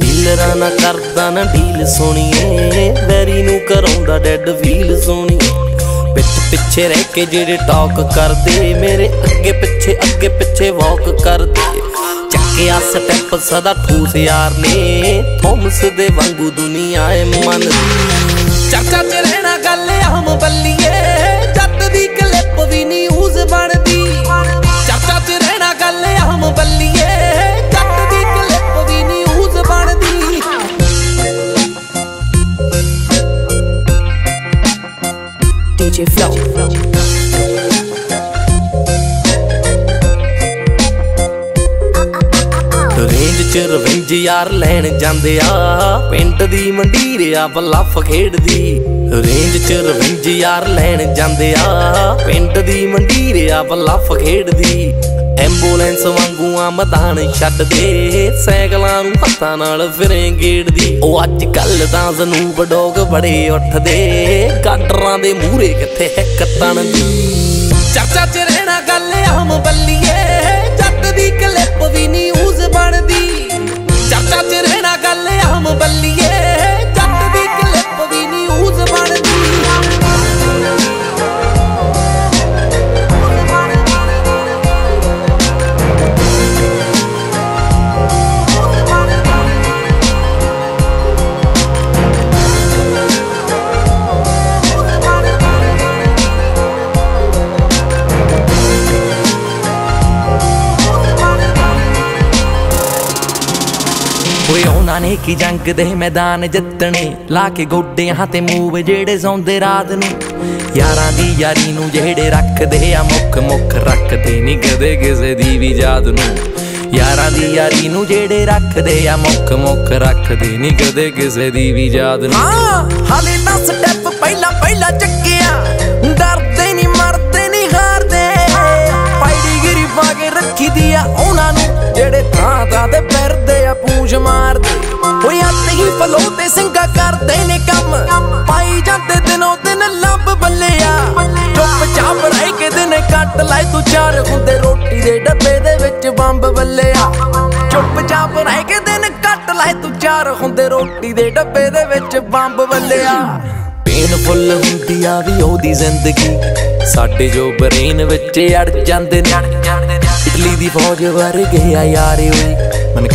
ਡੀਲਰਾਂ ਨਾ ਕਰਦਾ ਨਾ ਡੀਲ ਸੋਣੀਏ ਵੈਰੀ ਨੂੰ ਕਰਾਉਂਦਾ ਡੈਡ ਫੀਲ ਸੋਣੀਏ ਪਿੱਛ ਪਿੱਛੇ ਰਹਿ ਕੇ ਜਿਹੜੇ ਟਾਕ ਕਰਦੇ, ਮੇਰੇ ਅੱਗੇ ਪਿੱਛੇ ਅੱਗੇ ਪਿੱਛੇ ਵਾਕ ਕਰਦੇ। ਚੱਕਿਆ ਸਟੈਪ ਸਦਾ ਠੂਸ ਯਾਰ ਨੇ ਥੋਮਸ ਦੇ ਵਾਂਗੂ ਦੁਨੀਆ ਏ ਮਨ ਚਰਚਾ ਚ ਰਹਿਣਾ ਗੱਲ ਆਮ ਬੱਲੀਏ। ਜੱਟ ਦੀ ਕਲਿੱਪ ਵੀ ਨਿਊਜ਼ ਬਣਦੀ। ਚਰਚਾ ਚ ਰਹਿਣਾ ਗੱਲ ਆਮ ਬੱਲੀਏ। ਜੱਟ ਦੀ ਕਲਿੱਪ ਵੀ ਨਿਊਜ਼ ਬਣਦੀ। DJ Flow. ਚ ਰਵਿੰਜ ਯਾਰ ਲੈਣ ਜਾਂਦੇ ਆ। ਪਿੰਡ ਦੀ ਮੰਡੀਰ ਆ ਬਲਫ ਖੇਡਦੀ। ਰੇਂਜ ਚ ਰਵਿੰਜ ਯਾਰ ਲੈਣ ਜਾਂਦੇ ਆ। ਪਿੰਡ ਦੀ ਮੰਡੀਰ ਆ ਬਲਫ ਖੇਡਦੀ। ਐਂਬੂਲੈਂਸ ਵਾਂਗੂ ਆ ਮੈਦਾਨ ਛੱਡਦੇ। ਸਾਈਕਲਾਂ ਨੂੰ ਹੱਥਾਂ ਨਾਲ ਫਿਰੇ ਗੇੜਦੀ। ਉਹ ਅੱਜ ਕੱਲ ਤਾਂ ਜ਼ਨੂਬ ਡੋਗ ਬੜੇ ਉੱਠਦੇ। ਗਾਡਰਾਂ ਦੇ ਮੂਹਰੇ ਕਿੱਥੇ ਹੈ ਕੱਤਣ ਦੀ ਚਰਚਾ ਚ ਰਹਿਣਾ ਗੱਲ ਆਮ ਬੱਲੀਏ। ਜੱਟ ਦੀ ਕਲਿੱਪ ਵੀ ਨਿਊਜ਼ ਓਏ ਉਹਨਾਂ ਨੇ ਕੀ ਜੰਗ ਦੇ ਮੈਦਾਨ ਜਿੱਤਣੇ? ਲਾ ਕੇ ਗੋਡਿਆਂ ਤੇ ਮੂਵ ਜਿਹੜੇ ਸੌਂਦੇ ਰਾਤ ਨੂੰ। ਯਾਰਾਂ ਦੀ ਯਾਰੀ ਨੂੰ ਜਿਹੜੇ ਰੱਖਦੇ ਆ, ਮੁੱਖ ਮੁੱਖ ਰੱਖਦੇ ਨਹੀਂ ਕਦੇ ਕਿਸੇ ਦੀ ਵੀ ਯਾਦ ਨੂੰ। ਯਾਰਾਂ ਦੀ ਯਾਰੀ ਨੂੰ ਜਿਹੜੇ ਰੱਖਦੇ ਆ, ਮੁੱਖ ਮੁੱਖ ਰੱਖਦੇ ਨਹੀਂ ਕਦੇ ਕਿਸੇ ਦੀ ਵੀ ਯਾਦ ਨੂੰ। ਹਾਂ, ਹਾਲੇ ਫਲੋ ਕਰਦੇ ਨੇ ਕੰਮ। ਪਾਈ ਜਾਂਦੇ ਦਿਨੋਂ ਦਿਨ ਲੱਭ ਬੱਲਿਆ। ਚੁੱਪ ਚਾਪ ਰਹਿ ਕੇ ਦਿਨ ਕੱਟ ਲੈ ਤੂੰ ਚਾਰ। ਹੁੰਦੇ ਰੋਟੀ ਦੇ ਡੱਬੇ ਦੇ ਵਿੱਚ ਬੰਬ ਬੱਲਿਆ। ਚੁੱਪ ਚਾਪ ਰਹਿ ਕੇ ਦਿਨ ਕੱਟ ਲੈ ਤੂੰ ਚਾਰ। ਹੁੰਦੇ ਰੋਟੀ ਦੇ ਡੱਬੇ ਦੇ ਵਿੱਚ ਬੰਬ ਬੱਲਿਆ। ਪੇਨਫੁੱਲ ਹੁੰਦੀ ਆ ਵੀ ਉਹਦੀ ਜ਼ਿੰਦਗੀ। ਸਾਡੇ ਜੋ ਬਰੇਨ ਵਿੱਚ ਅੜ ਜਾਂਦੇ ਨੇ। ਇਟਲੀ ਦੀ ਫੌਜ ਵਰਗੇ ਆ ਯਾਰੇ ਓਏ। ਮਨ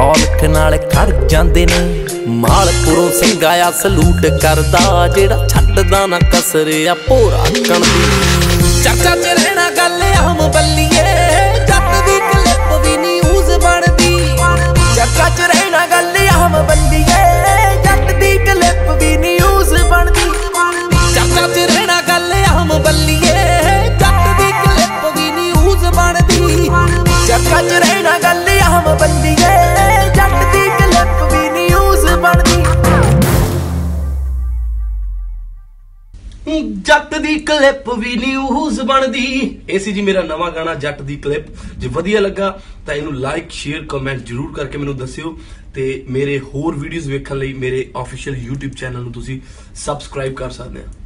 ਔਲਖ ਨਾਲ ਖੜ ਜਾਂਦੇ ਨੇ। ਮਾਲਪੁਰੋਂ ਸਿੰਘਾ ਆ ਸਲੂਟ ਕਰਦਾ, ਜਿਹੜਾ ਛੱਡਦਾ ਨਾ ਕਸਰੇ ਆ ਭੋਰਾ ਕਣ ਦੀ। ਚਰਚਾ ਚ ਜੱਟ ਦੀ ਕਲਿੱਪ ਵੀ ਨਿਊਜ਼ ਬਣਦੀ। ਇਹ ਸੀ ਜੀ ਮੇਰਾ ਨਵਾਂ ਗਾਣਾ ਜੱਟ ਦੀ ਕਲਿੱਪ ਜੇ ਵਧੀਆ ਲੱਗਾ ਤਾਂ ਇਹਨੂੰ ਲਾਈਕ ਸ਼ੇਅਰ ਕਮੈਂਟ ਜਰੂਰ ਕਰਕੇ ਮੈਨੂੰ ਦੱਸਿਓ। ਤੇ ਮੇਰੇ ਹੋਰ ਵੀਡੀਓਜ਼ ਵੇਖਣ ਲਈ ਮੇਰੇ ਅਫੀਸ਼ੀਅਲ YouTube ਚੈਨਲ ਨੂੰ ਤੁਸੀਂ ਸਬਸਕ੍ਰਾਈਬ ਕਰ ਸਕਦੇ ਹੋ।